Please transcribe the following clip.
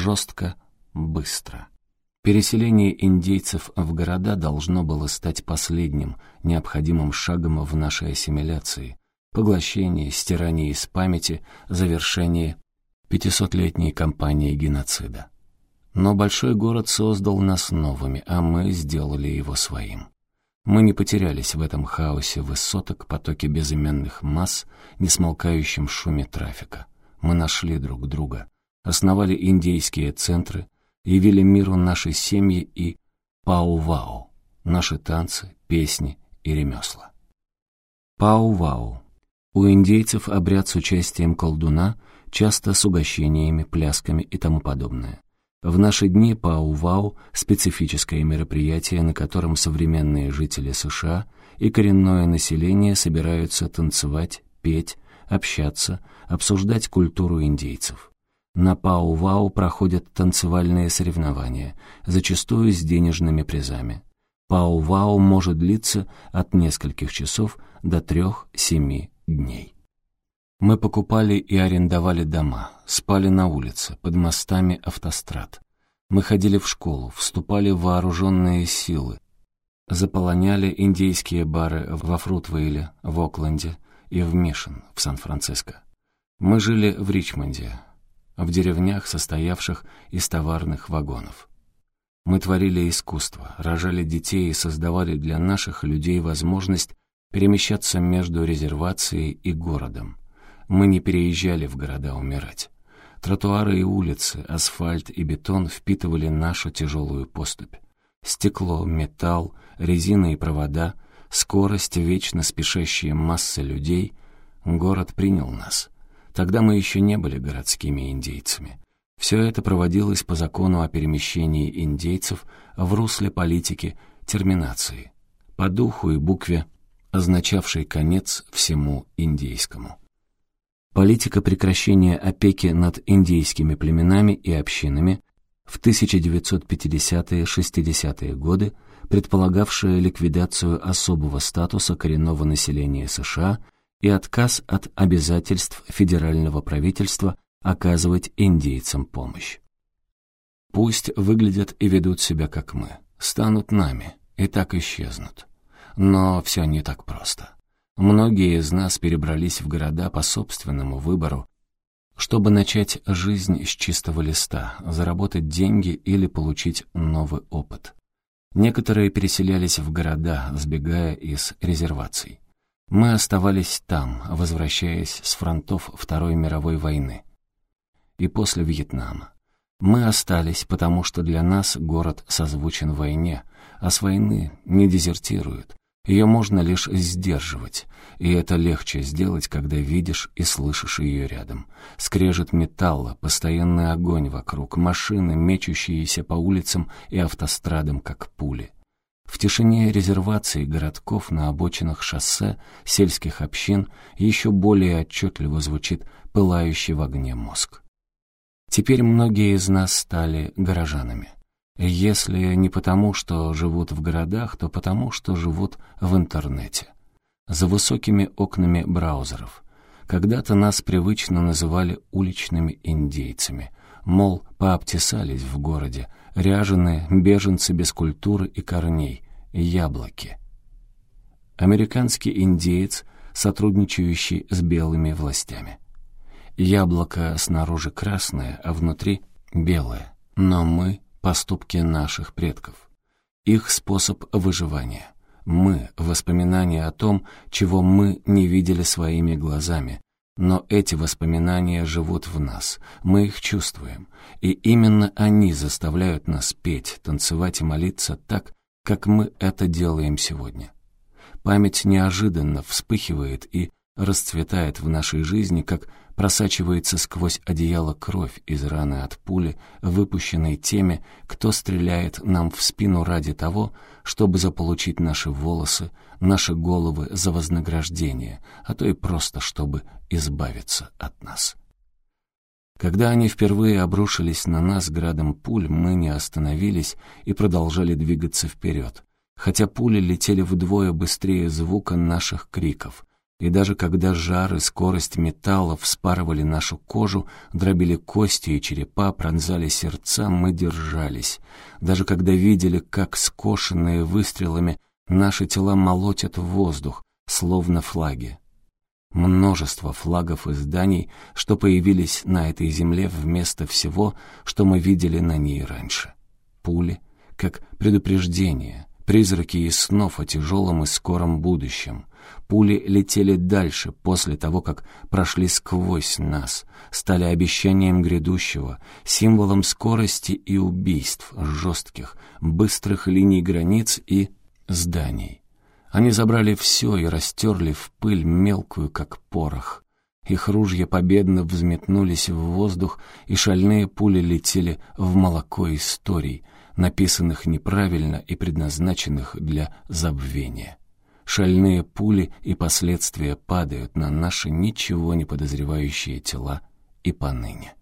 жестко, быстро. Переселение индейцев в города должно было стать последним, необходимым шагом в нашей ассимиляции, поглощении, стирании из памяти, завершении пятисотлетней кампании геноцида. Но большой город создал нас новыми, а мы сделали его своим. Мы не потерялись в этом хаосе высоток, потоке безыменных масс, несмолкающем шуме трафика. Мы нашли друг друга, основали индейские центры, явили миру наши семьи и пау-вау, наши танцы, песни и ремесла. Пау-вау. У индейцев обряд с участием колдуна, часто с угощениями, плясками и тому подобное. В наши дни Пау-Вау — специфическое мероприятие, на котором современные жители США и коренное население собираются танцевать, петь, общаться, обсуждать культуру индейцев. На Пау-Вау проходят танцевальные соревнования, зачастую с денежными призами. Пау-Вау может длиться от нескольких часов до трех-семи дней. Мы покупали и арендовали дома, спали на улице, под мостами автострад. Мы ходили в школу, вступали в вооруженные силы, заполоняли индейские бары во Фрутвейле, в Окленде и в Мишен, в Сан-Франциско. Мы жили в Ричмонде, в деревнях, состоявших из товарных вагонов. Мы творили искусство, рожали детей и создавали для наших людей возможность перемещаться между резервацией и городом. Мы не переезжали в города умирать. Тротуары и улицы, асфальт и бетон впитывали нашу тяжелую поступь. Стекло, металл, резина и провода, скорость, вечно спешащие массы людей. Город принял нас. Тогда мы еще не были городскими индейцами. Все это проводилось по закону о перемещении индейцев в русле политики терминации, по духу и букве, означавшей конец всему индейскому. Политика прекращения опеки над индейскими племенами и общинами в 1950-60-е годы, предполагавшая ликвидацию особого статуса коренного населения США и отказ от обязательств федерального правительства оказывать индейцам помощь. Пусть выглядят и ведут себя как мы, станут нами и так исчезнут. Но все не так просто. Многие из нас перебрались в города по собственному выбору, чтобы начать жизнь с чистого листа, заработать деньги или получить новый опыт. Некоторые переселялись в города, сбегая из резерваций. Мы оставались там, возвращаясь с фронтов Второй мировой войны. И после Вьетнама. Мы остались, потому что для нас город созвучен войне, а с войны не дезертируют, ее можно лишь сдерживать, и это легче сделать, когда видишь и слышишь ее рядом. Скрежет металла, постоянный огонь вокруг, машины, мечущиеся по улицам и автострадам, как пули. В тишине резерваций городков на обочинах шоссе, сельских общин еще более отчетливо звучит пылающий в огне мозг. Теперь многие из нас стали горожанами. Если не потому, что живут в городах, то потому, что живут в интернете. За высокими окнами браузеров. Когда-то нас привычно называли уличными индейцами. Мол, пообтесались в городе, ряженые беженцы без культуры и корней, яблоки. Американский индеец, сотрудничающий с белыми властями. Яблоко снаружи красное, а внутри белое. Но мы поступки наших предков, их способ выживания. Мы — воспоминания о том, чего мы не видели своими глазами, но эти воспоминания живут в нас, мы их чувствуем, и именно они заставляют нас петь, танцевать и молиться так, как мы это делаем сегодня. Память неожиданно вспыхивает и расцветает в нашей жизни, как просачивается сквозь одеяло кровь из раны от пули, выпущенной теми, кто стреляет нам в спину ради того, чтобы заполучить наши волосы, наши головы за вознаграждение, а то и просто чтобы избавиться от нас. Когда они впервые обрушились на нас градом пуль, мы не остановились и продолжали двигаться вперед, хотя пули летели вдвое быстрее звука наших криков, И даже когда жар и скорость металла вспарывали нашу кожу, дробили кости и черепа, пронзали сердца, мы держались. Даже когда видели, как скошенные выстрелами наши тела молотят в воздух, словно флаги. Множество флагов и зданий, что появились на этой земле вместо всего, что мы видели на ней раньше. Пули, как предупреждение, призраки и снов о тяжелом и скором будущем. Пули летели дальше, после того, как прошли сквозь нас, стали обещанием грядущего, символом скорости и убийств, жестких, быстрых линий границ и зданий. Они забрали все и растерли в пыль мелкую, как порох. Их ружья победно взметнулись в воздух, и шальные пули летели в молоко историй, написанных неправильно и предназначенных для забвения. Шальные пули и последствия падают на наши ничего не подозревающие тела и поныне.